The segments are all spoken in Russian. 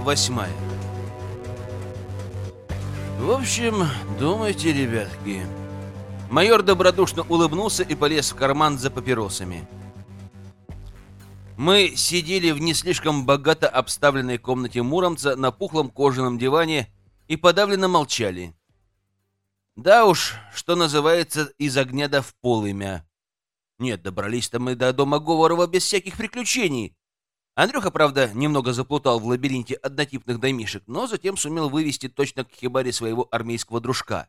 Восьмая В общем, думайте, ребятки. Майор добродушно улыбнулся и полез в карман за папиросами. Мы сидели в не слишком богато обставленной комнате Муромца на пухлом кожаном диване и подавленно молчали. Да уж, что называется, из огня до в полымя. Нет, добрались-то мы до дома Говорова без всяких приключений. Андрюха, правда, немного заплутал в лабиринте однотипных домишек, но затем сумел вывести точно к хибаре своего армейского дружка.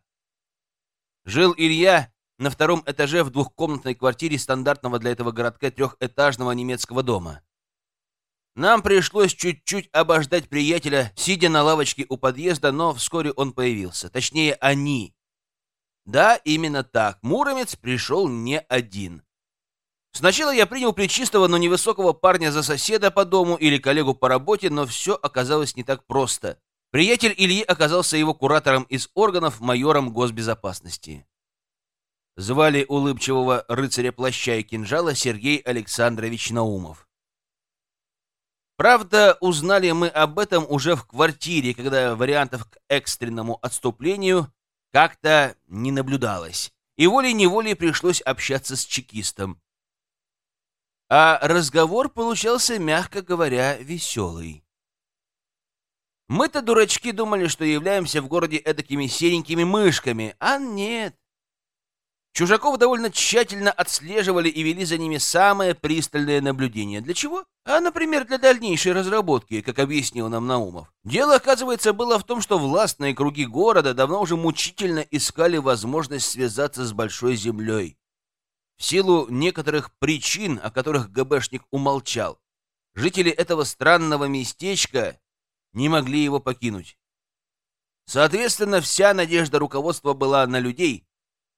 Жил Илья на втором этаже в двухкомнатной квартире стандартного для этого городка трехэтажного немецкого дома. Нам пришлось чуть-чуть обождать приятеля, сидя на лавочке у подъезда, но вскоре он появился. Точнее, они. Да, именно так. Муромец пришел не один. Сначала я принял плечистого, но невысокого парня за соседа по дому или коллегу по работе, но все оказалось не так просто. Приятель Ильи оказался его куратором из органов, майором госбезопасности. Звали улыбчивого рыцаря плаща и кинжала Сергей Александрович Наумов. Правда, узнали мы об этом уже в квартире, когда вариантов к экстренному отступлению как-то не наблюдалось, и волей-неволей пришлось общаться с чекистом. А разговор получался, мягко говоря, веселый. Мы-то, дурачки, думали, что являемся в городе эдакими серенькими мышками, а нет. Чужаков довольно тщательно отслеживали и вели за ними самое пристальное наблюдение. Для чего? А, например, для дальнейшей разработки, как объяснил нам Наумов. Дело, оказывается, было в том, что властные круги города давно уже мучительно искали возможность связаться с Большой Землей. В силу некоторых причин, о которых ГБшник умолчал, жители этого странного местечка не могли его покинуть. Соответственно, вся надежда руководства была на людей,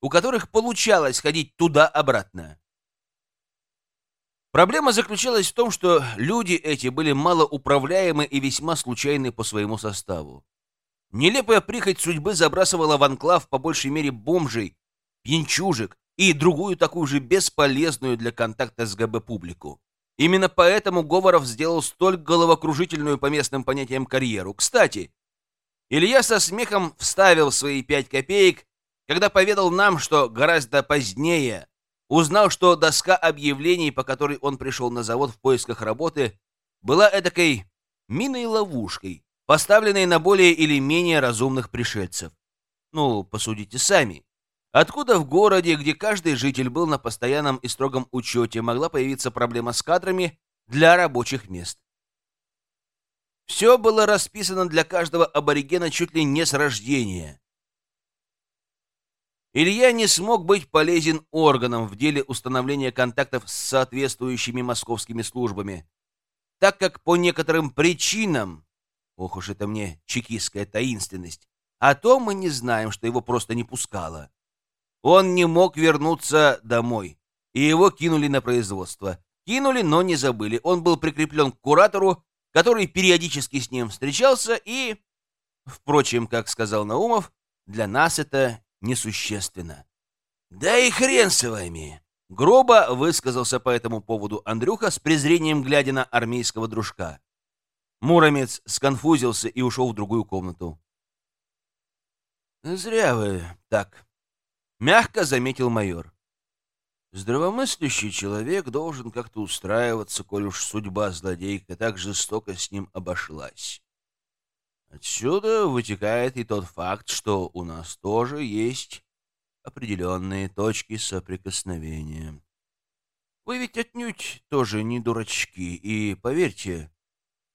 у которых получалось ходить туда-обратно. Проблема заключалась в том, что люди эти были малоуправляемы и весьма случайны по своему составу. Нелепая прихоть судьбы забрасывала в анклав по большей мере бомжей, пьянчужек и другую такую же бесполезную для контакта с ГБ публику. Именно поэтому Говоров сделал столь головокружительную по местным понятиям карьеру. Кстати, Илья со смехом вставил свои пять копеек когда поведал нам, что гораздо позднее узнал, что доска объявлений, по которой он пришел на завод в поисках работы, была эдакой миной-ловушкой, поставленной на более или менее разумных пришельцев. Ну, посудите сами. Откуда в городе, где каждый житель был на постоянном и строгом учете, могла появиться проблема с кадрами для рабочих мест? Все было расписано для каждого аборигена чуть ли не с рождения. Илья не смог быть полезен органам в деле установления контактов с соответствующими московскими службами, так как по некоторым причинам, ох уж это мне чекистская таинственность, а то мы не знаем, что его просто не пускало. Он не мог вернуться домой, и его кинули на производство. Кинули, но не забыли. Он был прикреплен к куратору, который периодически с ним встречался, и, впрочем, как сказал Наумов, для нас это несущественно. «Да и хрен с вами!» Грубо высказался по этому поводу Андрюха с презрением глядя на армейского дружка. Муромец сконфузился и ушел в другую комнату. «Зря вы так», — мягко заметил майор. «Здравомыслящий человек должен как-то устраиваться, коль уж судьба злодейка так жестоко с ним обошлась. Отсюда вытекает и тот факт, что у нас тоже есть определенные точки соприкосновения. Вы ведь отнюдь тоже не дурачки, и, поверьте,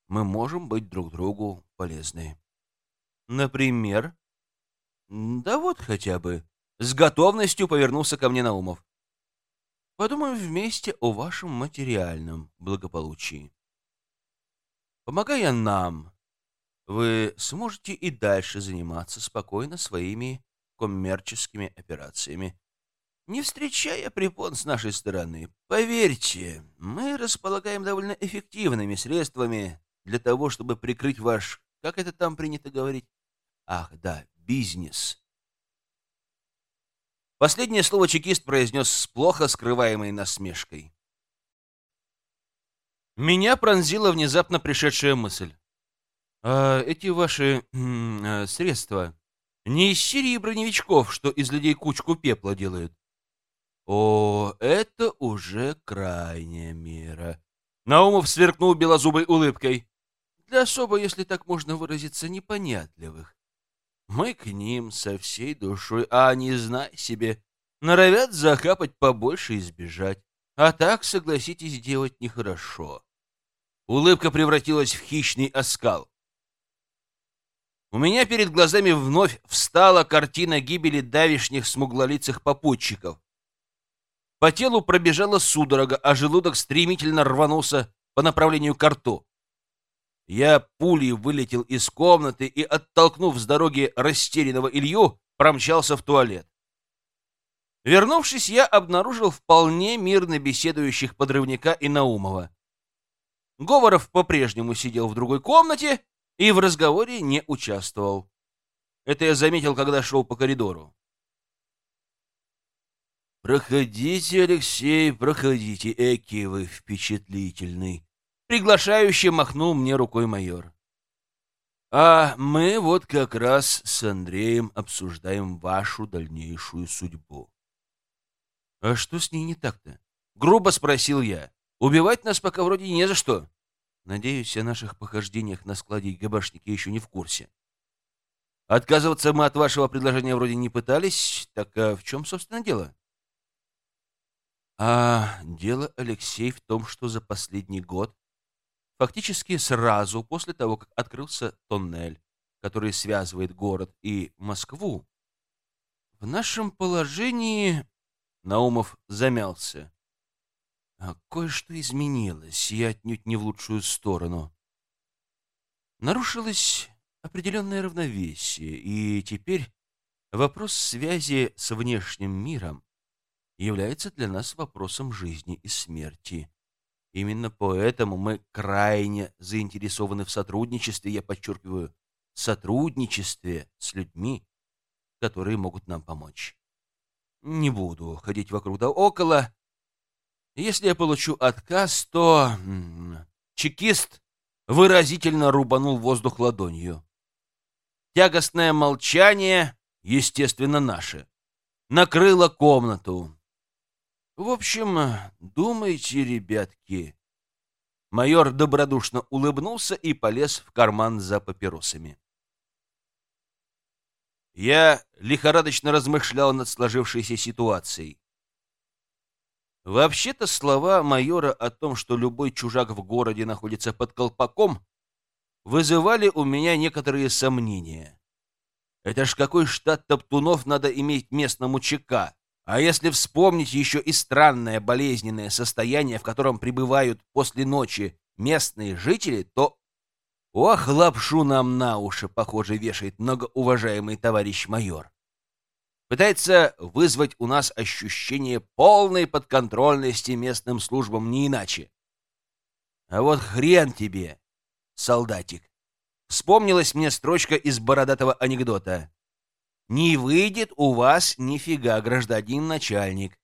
мы можем быть друг другу полезны. Например? Да вот хотя бы. С готовностью повернулся ко мне Наумов. Подумаем вместе о вашем материальном благополучии. Помогая нам, вы сможете и дальше заниматься спокойно своими коммерческими операциями, не встречая препон с нашей стороны. Поверьте, мы располагаем довольно эффективными средствами для того, чтобы прикрыть ваш, как это там принято говорить? Ах, да, бизнес. Последнее слово чекист произнес с плохо скрываемой насмешкой. Меня пронзила внезапно пришедшая мысль. А эти ваши э, средства не из серии броневичков, что из людей кучку пепла делают? О, это уже крайняя мера. Наумов сверкнул белозубой улыбкой. Для особо, если так можно выразиться, непонятливых. Мы к ним со всей душой, а они, знай себе, норовят захапать побольше и сбежать. А так, согласитесь, делать нехорошо. Улыбка превратилась в хищный оскал. У меня перед глазами вновь встала картина гибели давишних смуглолицых попутчиков. По телу пробежала судорога, а желудок стремительно рванулся по направлению к рту. Я пулей вылетел из комнаты и, оттолкнув с дороги растерянного Илью, промчался в туалет. Вернувшись, я обнаружил вполне мирно беседующих подрывника и Наумова. Говоров по-прежнему сидел в другой комнате и в разговоре не участвовал. Это я заметил, когда шел по коридору. «Проходите, Алексей, проходите, эки вы впечатлительный!» Приглашающе махнул мне рукой майор. «А мы вот как раз с Андреем обсуждаем вашу дальнейшую судьбу». «А что с ней не так-то?» — грубо спросил я. «Убивать нас пока вроде не за что». Надеюсь, о наших похождениях на складе ГБшники еще не в курсе. Отказываться мы от вашего предложения вроде не пытались, так а в чем, собственно, дело? А дело, Алексей, в том, что за последний год, фактически сразу после того, как открылся тоннель, который связывает город и Москву, в нашем положении Наумов замялся. А кое-что изменилось, и отнюдь не в лучшую сторону. Нарушилось определенное равновесие, и теперь вопрос связи с внешним миром является для нас вопросом жизни и смерти. Именно поэтому мы крайне заинтересованы в сотрудничестве, я подчеркиваю, сотрудничестве с людьми, которые могут нам помочь. Не буду ходить вокруг да около. Если я получу отказ, то... Чекист выразительно рубанул воздух ладонью. Тягостное молчание, естественно, наше, накрыло комнату. В общем, думайте, ребятки. Майор добродушно улыбнулся и полез в карман за папиросами. Я лихорадочно размышлял над сложившейся ситуацией. Вообще-то слова майора о том, что любой чужак в городе находится под колпаком, вызывали у меня некоторые сомнения. Это ж какой штат топтунов надо иметь местному ЧК, а если вспомнить еще и странное болезненное состояние, в котором пребывают после ночи местные жители, то... Ох, лапшу нам на уши, похоже, вешает многоуважаемый товарищ майор. Пытается вызвать у нас ощущение полной подконтрольности местным службам не иначе. А вот хрен тебе, солдатик. Вспомнилась мне строчка из бородатого анекдота. Не выйдет у вас нифига, гражданин начальник.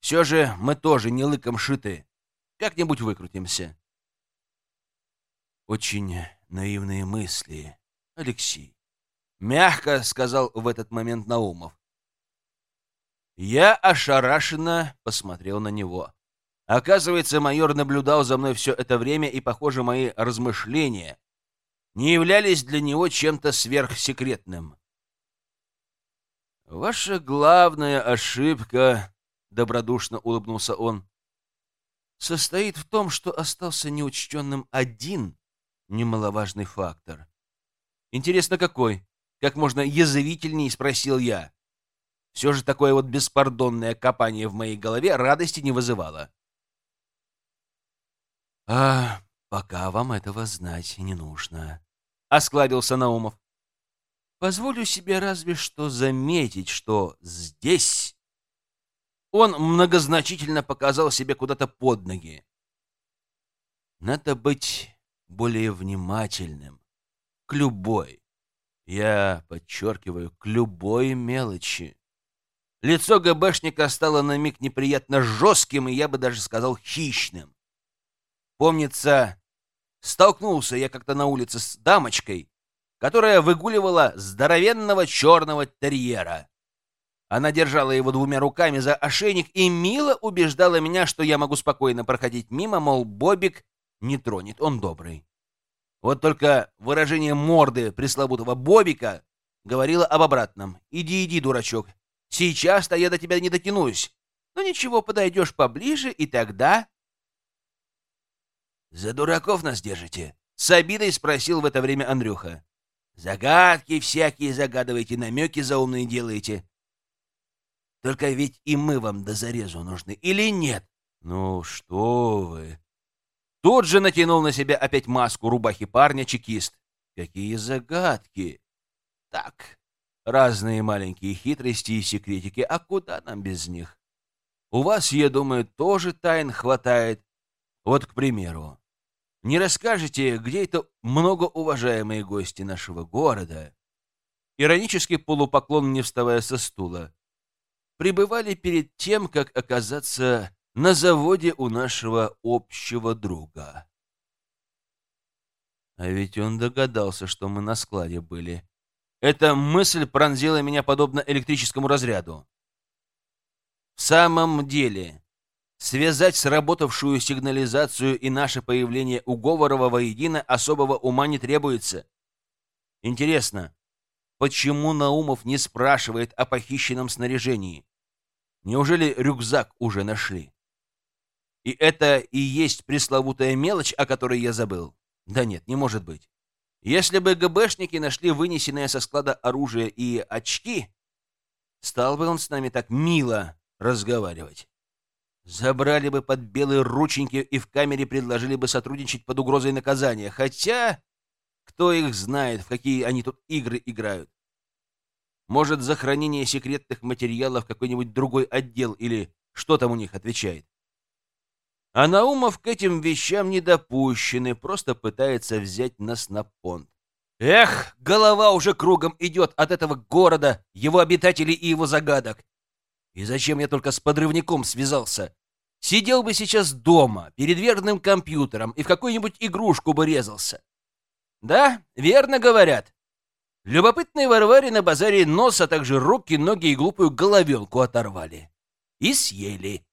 Все же мы тоже не лыком шиты. Как-нибудь выкрутимся. Очень наивные мысли, Алексей. Мягко сказал в этот момент Наумов. Я ошарашенно посмотрел на него. Оказывается, майор наблюдал за мной все это время, и, похоже, мои размышления не являлись для него чем-то сверхсекретным. «Ваша главная ошибка», — добродушно улыбнулся он, — «состоит в том, что остался неучтенным один немаловажный фактор. Интересно, какой? Как можно язвительней спросил я. Все же такое вот беспардонное копание в моей голове радости не вызывало. «А пока вам этого знать не нужно», — осклабился Наумов. Позволю себе разве что заметить, что здесь... Он многозначительно показал себе куда-то под ноги. Надо быть более внимательным к любой, я подчеркиваю, к любой мелочи. Лицо ГБшника стало на миг неприятно жестким, и я бы даже сказал хищным. Помнится, Столкнулся я как-то на улице с дамочкой, которая выгуливала здоровенного черного терьера. Она держала его двумя руками за ошейник и мило убеждала меня, что я могу спокойно проходить мимо, мол, Бобик не тронет, он добрый. Вот только выражение морды пресловутого Бобика говорило об обратном. «Иди, иди, дурачок. Сейчас-то я до тебя не дотянусь. Но ничего, подойдешь поближе, и тогда...» «За дураков нас держите?» — с обидой спросил в это время Андрюха. «Загадки всякие загадываете, намеки заумные делаете. Только ведь и мы вам до зарезу нужны, или нет?» «Ну что вы!» Тут же натянул на себя опять маску рубахи парня чекист. Какие загадки! Так, разные маленькие хитрости и секретики, а куда нам без них? У вас, я думаю, тоже тайн хватает. Вот, к примеру, не расскажете, где это многоуважаемые гости нашего города, иронический полупоклон, не вставая со стула, пребывали перед тем, как оказаться на заводе у нашего общего друга. А ведь он догадался, что мы на складе были. Эта мысль пронзила меня подобно электрическому разряду. В самом деле, связать сработавшую сигнализацию и наше появление у Говорова воедино особого ума не требуется. Интересно, почему Наумов не спрашивает о похищенном снаряжении? Неужели рюкзак уже нашли? И это и есть пресловутая мелочь, о которой я забыл? Да нет, не может быть. Если бы ГБшники нашли вынесенное со склада оружие и очки, стал бы он с нами так мило разговаривать. Забрали бы под белые рученьки и в камере предложили бы сотрудничать под угрозой наказания. Хотя, кто их знает, в какие они тут игры играют. Может, за хранение секретных материалов какой-нибудь другой отдел или что там у них отвечает. А Наумов к этим вещам не допущены, просто пытается взять нас на понт. Эх, голова уже кругом идет от этого города, его обитателей и его загадок. И зачем я только с подрывником связался? Сидел бы сейчас дома, перед верным компьютером, и в какую-нибудь игрушку бы резался. Да, верно говорят. Любопытные Варваре на базаре нос, а также руки, ноги и глупую головенку оторвали. И съели.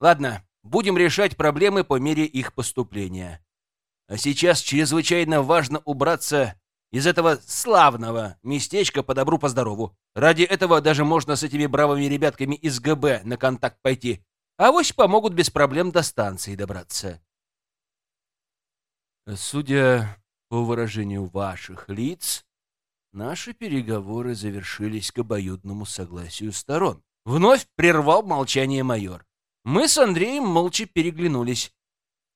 Ладно, Будем решать проблемы по мере их поступления. А сейчас чрезвычайно важно убраться из этого славного местечка по добру, по здорову. Ради этого даже можно с этими бравыми ребятками из ГБ на контакт пойти. А вось помогут без проблем до станции добраться. Судя по выражению ваших лиц, наши переговоры завершились к обоюдному согласию сторон. Вновь прервал молчание майор. Мы с Андреем молча переглянулись.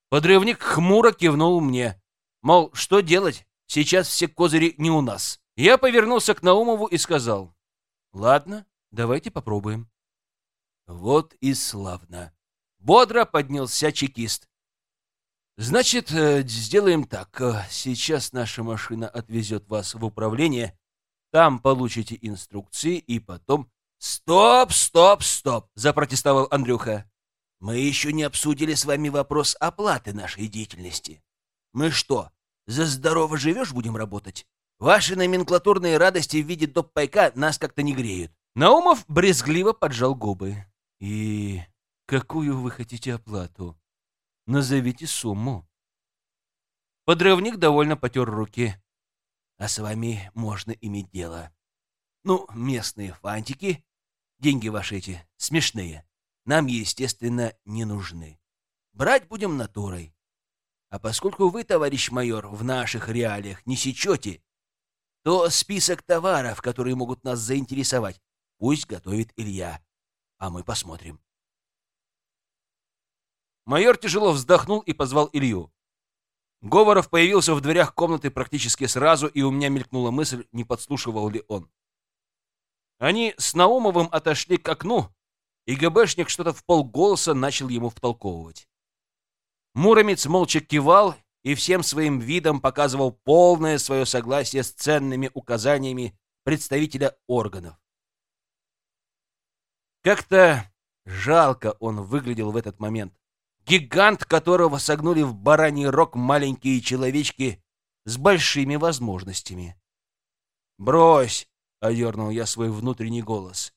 Подрывник хмуро кивнул мне. Мол, что делать? Сейчас все козыри не у нас. Я повернулся к Наумову и сказал. Ладно, давайте попробуем. Вот и славно. Бодро поднялся чекист. Значит, э, сделаем так. Э, сейчас наша машина отвезет вас в управление. Там получите инструкции и потом... Стоп, стоп, стоп, запротестовал Андрюха. Мы еще не обсудили с вами вопрос оплаты нашей деятельности. Мы что, за здорово живешь будем работать? Ваши номенклатурные радости в виде доп-пайка нас как-то не греют. Наумов брезгливо поджал губы. И какую вы хотите оплату? Назовите сумму. Подрывник довольно потер руки. А с вами можно иметь дело. Ну, местные фантики, деньги ваши эти смешные нам, естественно, не нужны. Брать будем натурой. А поскольку вы, товарищ майор, в наших реалиях не сечете, то список товаров, которые могут нас заинтересовать, пусть готовит Илья, а мы посмотрим. Майор тяжело вздохнул и позвал Илью. Говоров появился в дверях комнаты практически сразу, и у меня мелькнула мысль, не подслушивал ли он. Они с Наумовым отошли к окну, и ГБшник что-то в полголоса начал ему втолковывать. Муромец молча кивал и всем своим видом показывал полное свое согласие с ценными указаниями представителя органов. Как-то жалко он выглядел в этот момент. Гигант, которого согнули в бараний рог маленькие человечки с большими возможностями. «Брось!» — одернул я свой внутренний голос.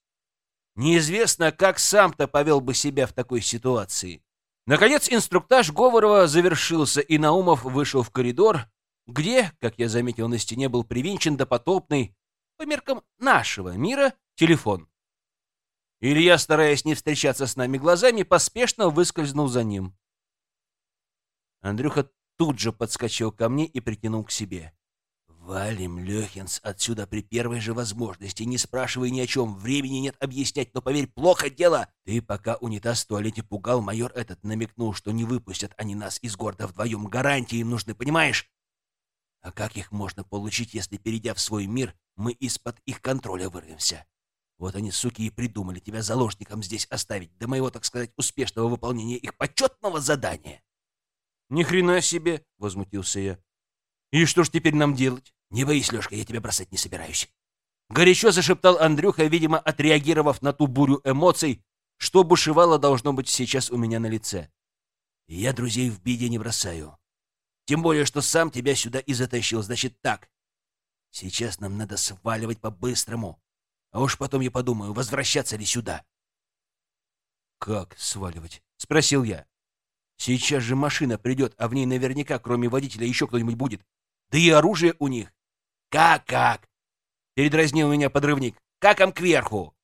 Неизвестно, как сам-то повел бы себя в такой ситуации. Наконец инструктаж Говорова завершился, и Наумов вышел в коридор, где, как я заметил на стене, был привинчен допотопный, по меркам нашего мира, телефон. Илья, стараясь не встречаться с нами глазами, поспешно выскользнул за ним. Андрюха тут же подскочил ко мне и притянул к себе. «Валим, Лехинс, отсюда при первой же возможности. Не спрашивай ни о чем, времени нет объяснять, но поверь, плохо дело. Ты пока унитаз в туалете пугал, майор этот намекнул, что не выпустят они нас из города вдвоем. Гарантии им нужны, понимаешь? А как их можно получить, если, перейдя в свой мир, мы из-под их контроля вырвемся? Вот они, суки, и придумали тебя заложником здесь оставить до моего, так сказать, успешного выполнения их почетного задания. «Ни хрена себе!» — возмутился я. «И что ж теперь нам делать?» «Не боись, Лешка, я тебя бросать не собираюсь». Горячо зашептал Андрюха, видимо, отреагировав на ту бурю эмоций, что бушевало должно быть сейчас у меня на лице. «Я друзей в беде не бросаю. Тем более, что сам тебя сюда и затащил. Значит так, сейчас нам надо сваливать по-быстрому. А уж потом я подумаю, возвращаться ли сюда». «Как сваливать?» — спросил я. Сейчас же машина придет, а в ней наверняка, кроме водителя, еще кто-нибудь будет. Да и оружие у них. Как-как? Передразнил меня подрывник. Каком кверху?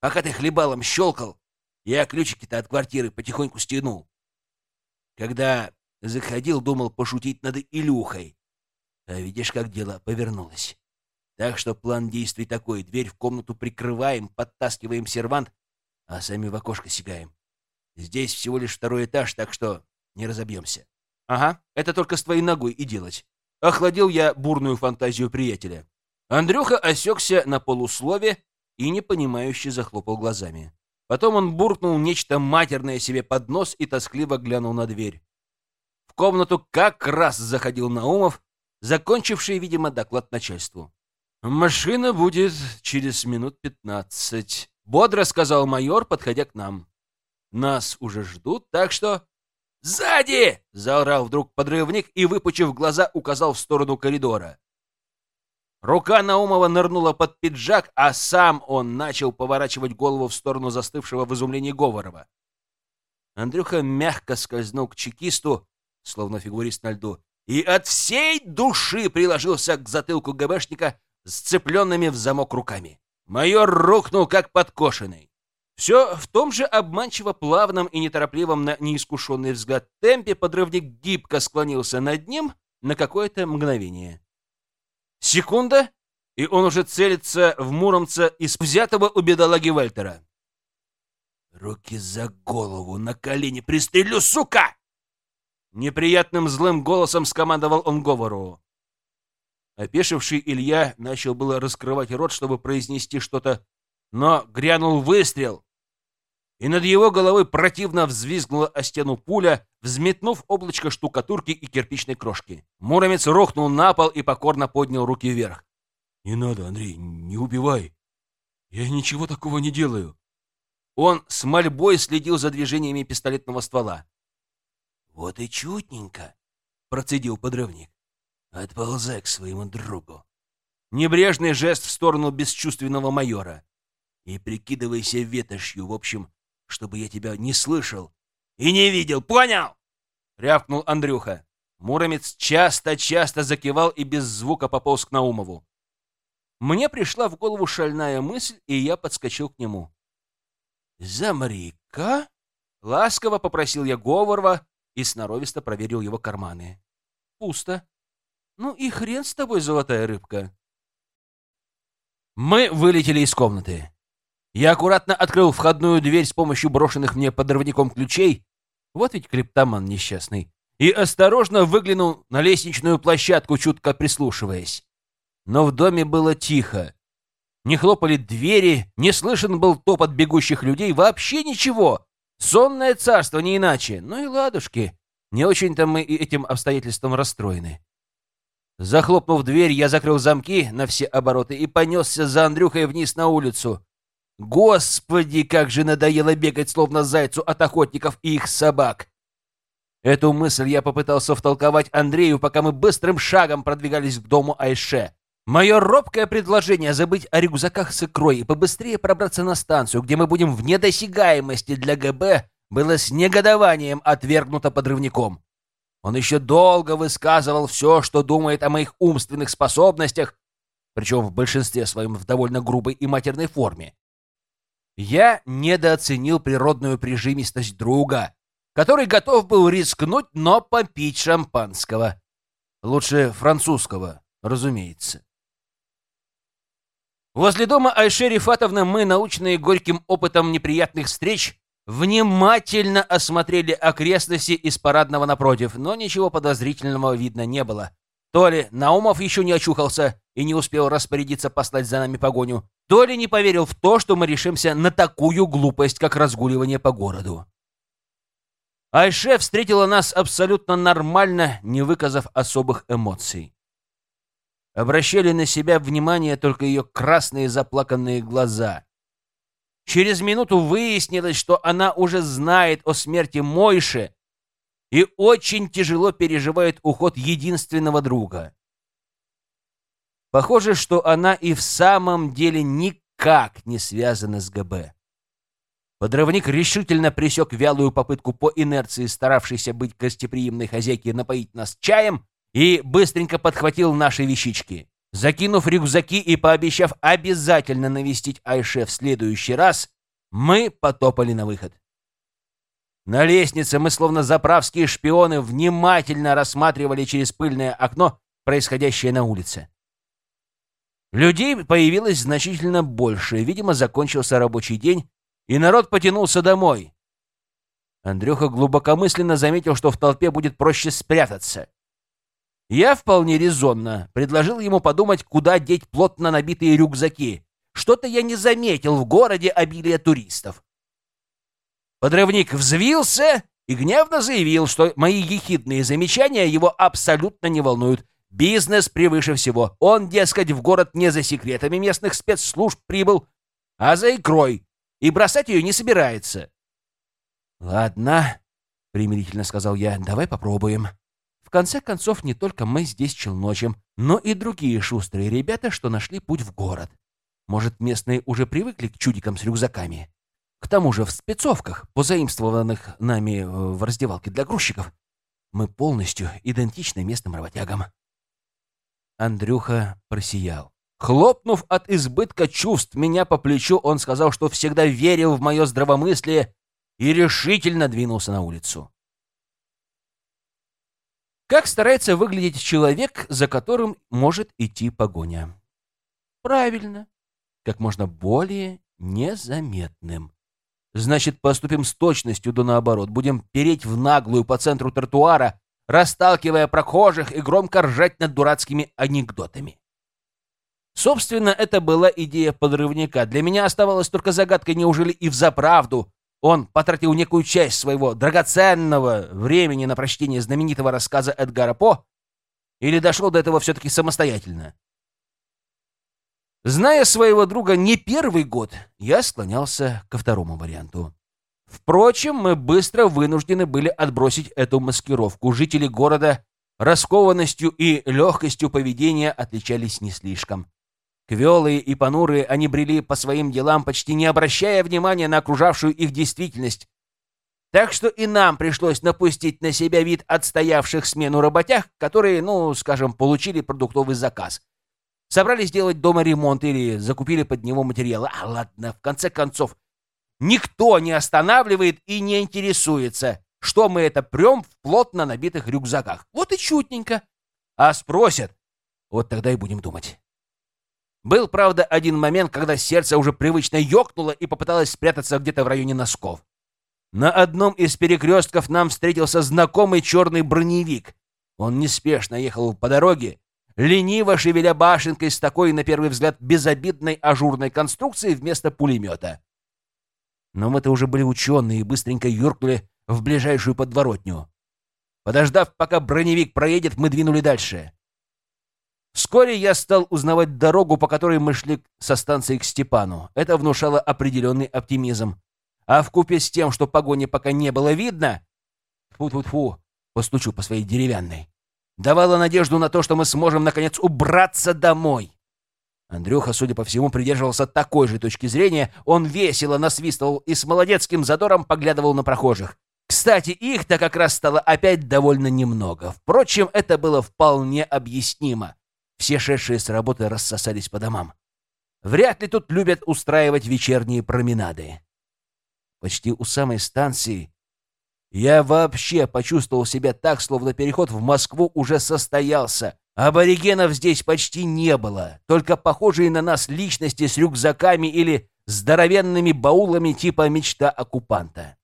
Пока ты хлебалом щелкал, я ключики-то от квартиры потихоньку стянул. Когда заходил, думал пошутить над Илюхой. А видишь, как дело повернулось. Так что план действий такой. Дверь в комнату прикрываем, подтаскиваем сервант, а сами в окошко сигаем. Здесь всего лишь второй этаж, так что не разобьемся. Ага, это только с твоей ногой и делать. Охладил я бурную фантазию приятеля. Андрюха осекся на полуслове и непонимающе захлопал глазами. Потом он буркнул нечто матерное себе под нос и тоскливо глянул на дверь. В комнату как раз заходил Наумов, закончивший, видимо, доклад начальству. «Машина будет через минут пятнадцать», — бодро сказал майор, подходя к нам. Нас уже ждут, так что... «Сзади!» — заорал вдруг подрывник и, выпучив глаза, указал в сторону коридора. Рука Наумова нырнула под пиджак, а сам он начал поворачивать голову в сторону застывшего в изумлении Говорова. Андрюха мягко скользнул к чекисту, словно фигурист на льду, и от всей души приложился к затылку ГБшника с цепленными в замок руками. Майор рухнул, как подкошенный. Все в том же обманчиво плавном и неторопливом на неискушенный взгляд темпе подрывник гибко склонился над ним на какое-то мгновение. Секунда, и он уже целится в Муромца из взятого у бедолаги Вальтера. «Руки за голову, на колени, пристрелю, сука!» Неприятным злым голосом скомандовал он Говору. Опешивший Илья начал было раскрывать рот, чтобы произнести что-то, но грянул выстрел, и над его головой противно взвизгнула о стену пуля, взметнув облачко штукатурки и кирпичной крошки. Муромец рухнул на пол и покорно поднял руки вверх. «Не надо, Андрей, не убивай. Я ничего такого не делаю». Он с мольбой следил за движениями пистолетного ствола. «Вот и чутненько», — процедил подрывник. «Отползай к своему другу». Небрежный жест в сторону бесчувственного майора. «И прикидывайся ветошью, в общем, чтобы я тебя не слышал и не видел, понял?» — рявкнул Андрюха. Муромец часто-часто закивал и без звука пополз к Наумову. Мне пришла в голову шальная мысль, и я подскочил к нему. «Замри-ка!» — ласково попросил я Говорова и сноровисто проверил его карманы. «Пусто. Ну и хрен с тобой, золотая рыбка!» Мы вылетели из комнаты. Я аккуратно открыл входную дверь с помощью брошенных мне подрывником ключей. Вот ведь клептоман несчастный. И осторожно выглянул на лестничную площадку, чутко прислушиваясь. Но в доме было тихо. Не хлопали двери, не слышен был топот бегущих людей, вообще ничего. Сонное царство, не иначе. Ну и ладушки. Не очень-то мы и этим обстоятельством расстроены. Захлопнув дверь, я закрыл замки на все обороты и понесся за Андрюхой вниз на улицу. Господи, как же надоело бегать, словно зайцу от охотников и их собак. Эту мысль я попытался втолковать Андрею, пока мы быстрым шагом продвигались к дому Айше. Мое робкое предложение забыть о рюкзаках с икрой и побыстрее пробраться на станцию, где мы будем в недосягаемости для ГБ, было с негодованием отвергнуто подрывником. Он еще долго высказывал все, что думает о моих умственных способностях, причем в большинстве своем в довольно грубой и матерной форме. Я недооценил природную прижимистость друга, который готов был рискнуть, но попить шампанского. Лучше французского, разумеется. Возле дома Айше Рифатовны мы, научные горьким опытом неприятных встреч, внимательно осмотрели окрестности из парадного напротив, но ничего подозрительного видно не было. То ли Наумов еще не очухался и не успел распорядиться послать за нами погоню, то ли не поверил в то, что мы решимся на такую глупость, как разгуливание по городу. Айше встретила нас абсолютно нормально, не выказав особых эмоций. Обращали на себя внимание только ее красные заплаканные глаза. Через минуту выяснилось, что она уже знает о смерти Мойши и очень тяжело переживает уход единственного друга. Похоже, что она и в самом деле никак не связана с ГБ. Подрывник решительно пресек вялую попытку по инерции, старавшейся быть гостеприимной хозяйки, напоить нас чаем, и быстренько подхватил наши вещички. Закинув рюкзаки и пообещав обязательно навестить Айше в следующий раз, мы потопали на выход. На лестнице мы, словно заправские шпионы, внимательно рассматривали через пыльное окно происходящее на улице. Людей появилось значительно больше. Видимо, закончился рабочий день, и народ потянулся домой. Андрюха глубокомысленно заметил, что в толпе будет проще спрятаться. Я вполне резонно предложил ему подумать, куда деть плотно набитые рюкзаки. Что-то я не заметил в городе обилия туристов. Подрывник взвился и гневно заявил, что мои ехидные замечания его абсолютно не волнуют. Бизнес превыше всего. Он, дескать, в город не за секретами местных спецслужб прибыл, а за икрой, и бросать ее не собирается. «Ладно», — примирительно сказал я, — «давай попробуем. В конце концов, не только мы здесь челночим, но и другие шустрые ребята, что нашли путь в город. Может, местные уже привыкли к чудикам с рюкзаками?» К тому же в спецовках, позаимствованных нами э, в раздевалке для грузчиков, мы полностью идентичны местным работягам. Андрюха просиял. Хлопнув от избытка чувств меня по плечу, он сказал, что всегда верил в мое здравомыслие и решительно двинулся на улицу. Как старается выглядеть человек, за которым может идти погоня? Правильно, как можно более незаметным. Значит, поступим с точностью да наоборот. Будем переть в наглую по центру тротуара, расталкивая прохожих и громко ржать над дурацкими анекдотами. Собственно, это была идея подрывника. Для меня оставалось только загадкой, неужели и взаправду он потратил некую часть своего драгоценного времени на прочтение знаменитого рассказа Эдгара По или дошел до этого все-таки самостоятельно. Зная своего друга не первый год, я склонялся ко второму варианту. Впрочем, мы быстро вынуждены были отбросить эту маскировку. Жители города раскованностью и легкостью поведения отличались не слишком. Квелые и понурые они брели по своим делам, почти не обращая внимания на окружавшую их действительность. Так что и нам пришлось напустить на себя вид отстоявших смену работяг, которые, ну, скажем, получили продуктовый заказ — Собрались делать дома ремонт или закупили под него материалы. А ладно, в конце концов, никто не останавливает и не интересуется, что мы это прем в плотно набитых рюкзаках. Вот и чутненько. А спросят, вот тогда и будем думать. Был, правда, один момент, когда сердце уже привычно ёкнуло и попыталось спрятаться где-то в районе носков. На одном из перекрестков нам встретился знакомый черный броневик. Он неспешно ехал по дороге, лениво шевеля башенкой с такой, на первый взгляд, безобидной ажурной конструкцией вместо пулемета. Но мы-то уже были ученые и быстренько юркнули в ближайшую подворотню. Подождав, пока броневик проедет, мы двинули дальше. Вскоре я стал узнавать дорогу, по которой мы шли со станции к Степану. Это внушало определенный оптимизм. А в купе с тем, что погони пока не было видно, фу-фу-фу, постучу по своей деревянной. Давала надежду на то, что мы сможем, наконец, убраться домой. Андрюха, судя по всему, придерживался такой же точки зрения. Он весело насвистывал и с молодецким задором поглядывал на прохожих. Кстати, их-то как раз стало опять довольно немного. Впрочем, это было вполне объяснимо. Все шедшие с работы рассосались по домам. Вряд ли тут любят устраивать вечерние променады. Почти у самой станции я вообще почувствовал себя так, словно переход в Москву уже состоялся. Аборигенов здесь почти не было, только похожие на нас личности с рюкзаками или здоровенными баулами типа мечта оккупанта.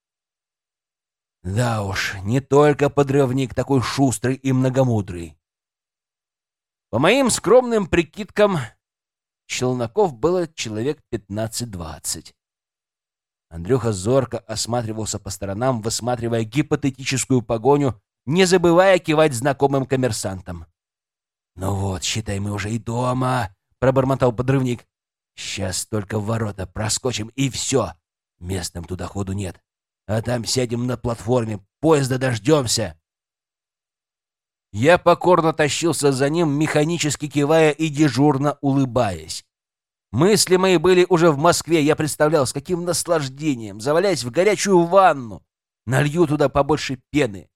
Да уж, не только подрывник такой шустрый и многомудрый. По моим скромным прикидкам, челноков было человек 15-20. Андрюха зорко осматривался по сторонам, высматривая гипотетическую погоню, не забывая кивать знакомым коммерсантам. «Ну вот, считай, мы уже и дома», — пробормотал подрывник. «Сейчас только в ворота проскочим, и все. Местным туда ходу нет. А там сядем на платформе, поезда дождемся». Я покорно тащился за ним, механически кивая и дежурно улыбаясь. Мысли мои были уже в Москве, я представлял, с каким наслаждением, завалясь в горячую ванну, налью туда побольше пены,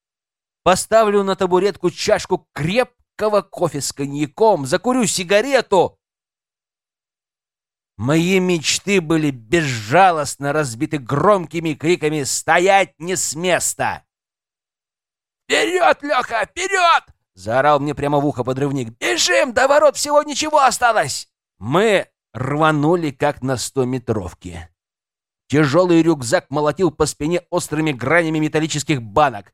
поставлю на табуретку чашку креп крепкого кофе с коньяком, закурю сигарету. Мои мечты были безжалостно разбиты громкими криками «Стоять не с места!» «Вперед, Леха, вперед!» — заорал мне прямо в ухо подрывник. «Бежим! До ворот всего ничего осталось!» Мы рванули, как на стометровке. Тяжелый рюкзак молотил по спине острыми гранями металлических банок.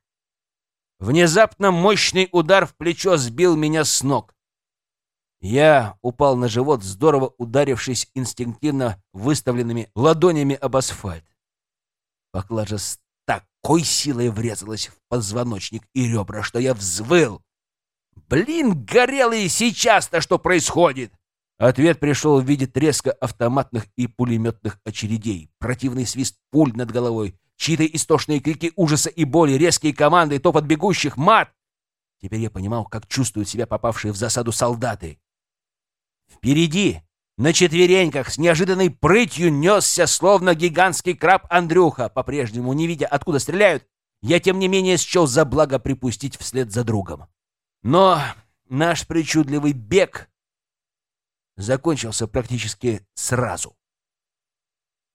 Внезапно мощный удар в плечо сбил меня с ног. Я упал на живот, здорово ударившись инстинктивно выставленными ладонями об асфальт. Поклажа с такой силой врезалась в позвоночник и ребра, что я взвыл. «Блин, горелый, сейчас-то что происходит?» Ответ пришел в виде треска автоматных и пулеметных очередей, противный свист пуль над головой, Чьи-то истошные крики ужаса и боли, резкие команды, топот бегущих, мат. Теперь я понимал, как чувствуют себя попавшие в засаду солдаты. Впереди, на четвереньках, с неожиданной прытью несся, словно гигантский краб Андрюха, по-прежнему не видя, откуда стреляют, я, тем не менее, счел за благо припустить вслед за другом. Но наш причудливый бег закончился практически сразу.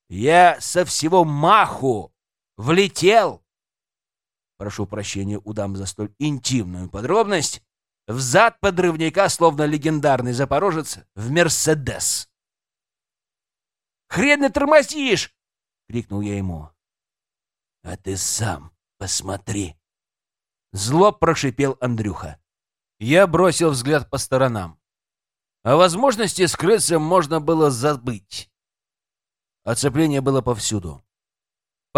Я со всего маху влетел, прошу прощения у дам за столь интимную подробность, в зад подрывника, словно легендарный запорожец, в «Мерседес». «Хрен ты тормозишь!» — крикнул я ему. «А ты сам посмотри!» Зло прошипел Андрюха. Я бросил взгляд по сторонам. О возможности скрыться можно было забыть. Оцепление было повсюду.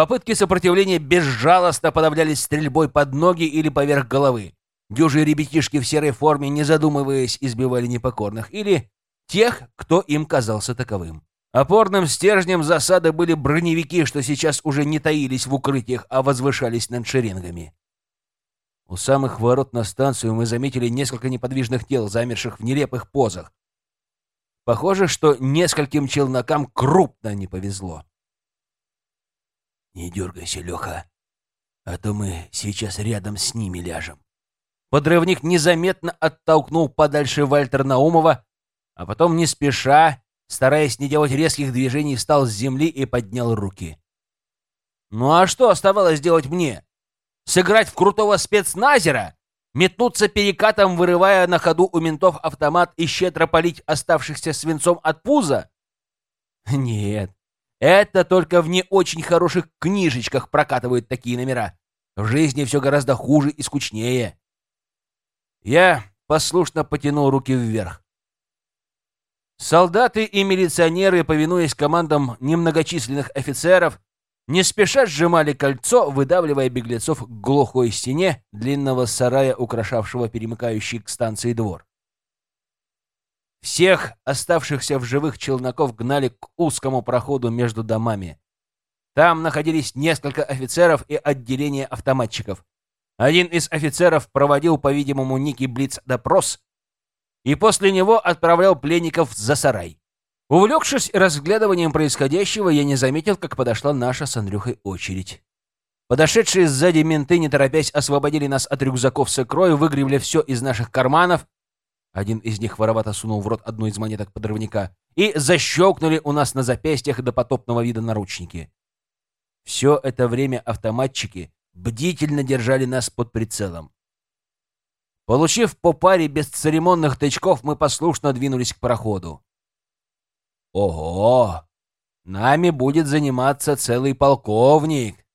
Попытки сопротивления безжалостно подавлялись стрельбой под ноги или поверх головы. Дюжие ребятишки в серой форме, не задумываясь, избивали непокорных или тех, кто им казался таковым. Опорным стержнем засады были броневики, что сейчас уже не таились в укрытиях, а возвышались над шеренгами. У самых ворот на станцию мы заметили несколько неподвижных тел, замерших в нелепых позах. Похоже, что нескольким челнокам крупно не повезло. «Не дергайся, Леха, а то мы сейчас рядом с ними ляжем». Подрывник незаметно оттолкнул подальше Вальтер Наумова, а потом, не спеша, стараясь не делать резких движений, встал с земли и поднял руки. «Ну а что оставалось делать мне? Сыграть в крутого спецназера?» Метнуться перекатом, вырывая на ходу у ментов автомат и щедро полить оставшихся свинцом от пуза? Нет, это только в не очень хороших книжечках прокатывают такие номера. В жизни все гораздо хуже и скучнее. Я послушно потянул руки вверх. Солдаты и милиционеры, повинуясь командам немногочисленных офицеров, не спеша сжимали кольцо, выдавливая беглецов к глухой стене длинного сарая, украшавшего перемыкающий к станции двор. Всех оставшихся в живых челноков гнали к узкому проходу между домами. Там находились несколько офицеров и отделение автоматчиков. Один из офицеров проводил, по-видимому, Ники Блиц допрос и после него отправлял пленников за сарай. Увлекшись разглядыванием происходящего, я не заметил, как подошла наша с Андрюхой очередь. Подошедшие сзади менты, не торопясь, освободили нас от рюкзаков с икрой, выгребли все из наших карманов. Один из них воровато сунул в рот одну из монеток подрывника и защелкнули у нас на запястьях до потопного вида наручники. Все это время автоматчики бдительно держали нас под прицелом. Получив по паре бесцеремонных тычков, мы послушно двинулись к проходу. Ого! Нами будет заниматься целый полковник!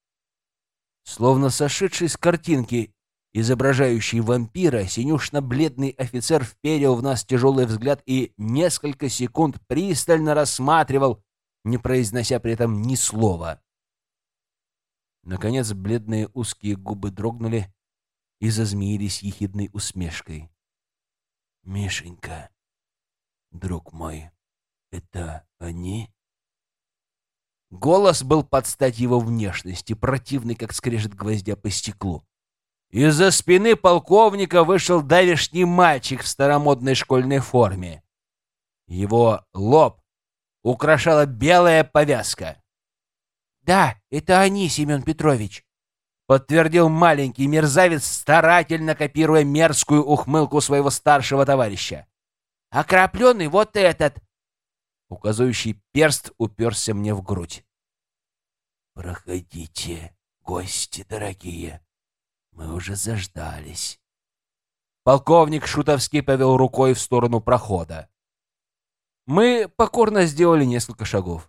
Словно сошедший с картинки, изображающий вампира, синюшно-бледный офицер вперил в нас тяжелый взгляд и несколько секунд пристально рассматривал, не произнося при этом ни слова. Наконец, бледные узкие губы дрогнули и зазмеились ехидной усмешкой. «Мишенька, друг мой, это они?» Голос был под стать его внешности, противный, как скрежет гвоздя по стеклу. Из-за спины полковника вышел давишний мальчик в старомодной школьной форме. Его лоб украшала белая повязка. «Да, это они, Семен Петрович», — подтвердил маленький мерзавец, старательно копируя мерзкую ухмылку своего старшего товарища. «Окропленный вот этот!» Указывающий перст уперся мне в грудь. «Проходите, гости дорогие, мы уже заждались». Полковник Шутовский повел рукой в сторону прохода. Мы покорно сделали несколько шагов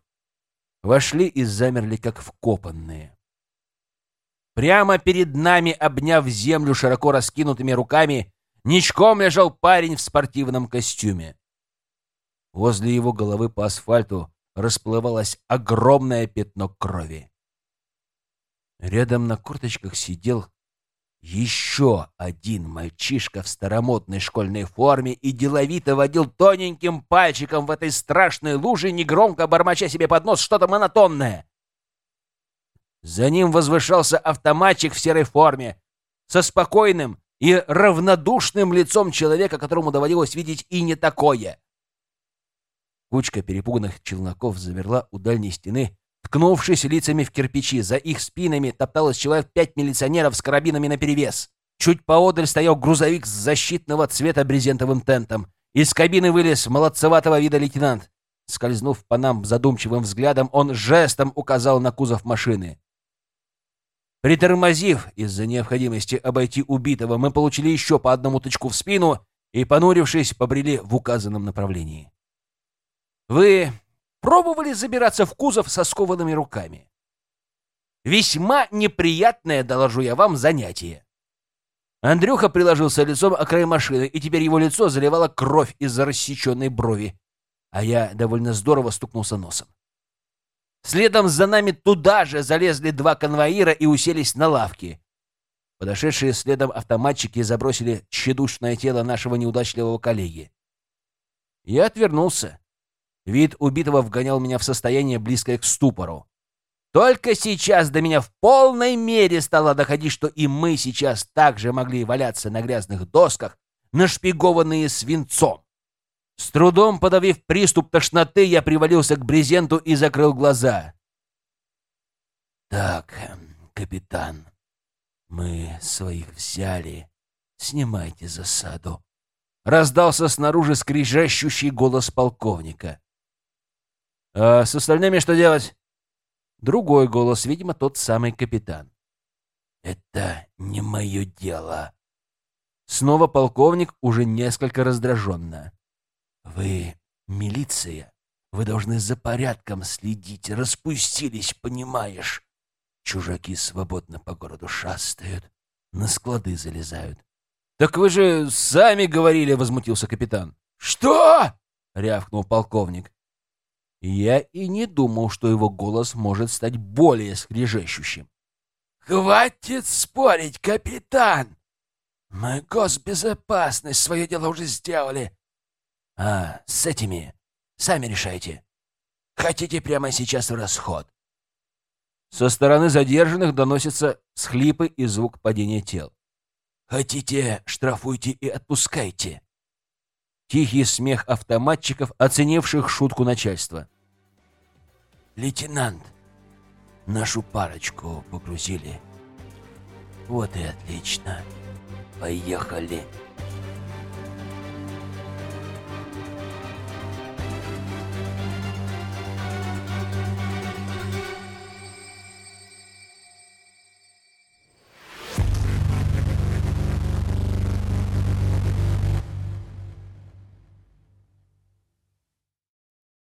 вошли и замерли, как вкопанные. Прямо перед нами, обняв землю широко раскинутыми руками, ничком лежал парень в спортивном костюме. Возле его головы по асфальту расплывалось огромное пятно крови. Рядом на корточках сидел еще один мальчишка в старомодной школьной форме и деловито водил тоненьким пальчиком в этой страшной луже, негромко бормоча себе под нос что-то монотонное. За ним возвышался автоматчик в серой форме, со спокойным и равнодушным лицом человека, которому доводилось видеть и не такое. Кучка перепуганных челноков замерла у дальней стены, Ткнувшись лицами в кирпичи, за их спинами топталось человек пять милиционеров с карабинами наперевес. Чуть поодаль стоял грузовик с защитного цвета брезентовым тентом. Из кабины вылез молодцеватого вида лейтенант. Скользнув по нам задумчивым взглядом, он жестом указал на кузов машины. Притормозив из-за необходимости обойти убитого, мы получили еще по одному тычку в спину и, понурившись, побрели в указанном направлении. «Вы пробовали забираться в кузов со скованными руками. Весьма неприятное, доложу я вам, занятие. Андрюха приложился лицом о край машины, и теперь его лицо заливало кровь из-за рассеченной брови, а я довольно здорово стукнулся носом. Следом за нами туда же залезли два конвоира и уселись на лавки. Подошедшие следом автоматчики забросили тщедушное тело нашего неудачливого коллеги. Я отвернулся. Вид убитого вгонял меня в состояние, близкое к ступору. Только сейчас до меня в полной мере стало доходить, что и мы сейчас также могли валяться на грязных досках, нашпигованные свинцом. С трудом подавив приступ тошноты, я привалился к брезенту и закрыл глаза. «Так, капитан, мы своих взяли. Снимайте засаду». Раздался снаружи скрижащущий голос полковника. А с остальными что делать? Другой голос, видимо, тот самый капитан. Это не мое дело. Снова полковник уже несколько раздраженно. Вы милиция. Вы должны за порядком следить. Распустились, понимаешь? Чужаки свободно по городу шастают, на склады залезают. «Так вы же сами говорили!» — возмутился капитан. «Что?» — рявкнул полковник. Я и не думал, что его голос может стать более скрежещущим. «Хватит спорить, капитан! Мы госбезопасность свое дело уже сделали. А с этими сами решайте. Хотите прямо сейчас в расход?» Со стороны задержанных доносятся схлипы и звук падения тел. Хотите, штрафуйте и отпускайте. Тихий смех автоматчиков, оценивших шутку начальства. Лейтенант, нашу парочку погрузили. Вот и отлично. Поехали.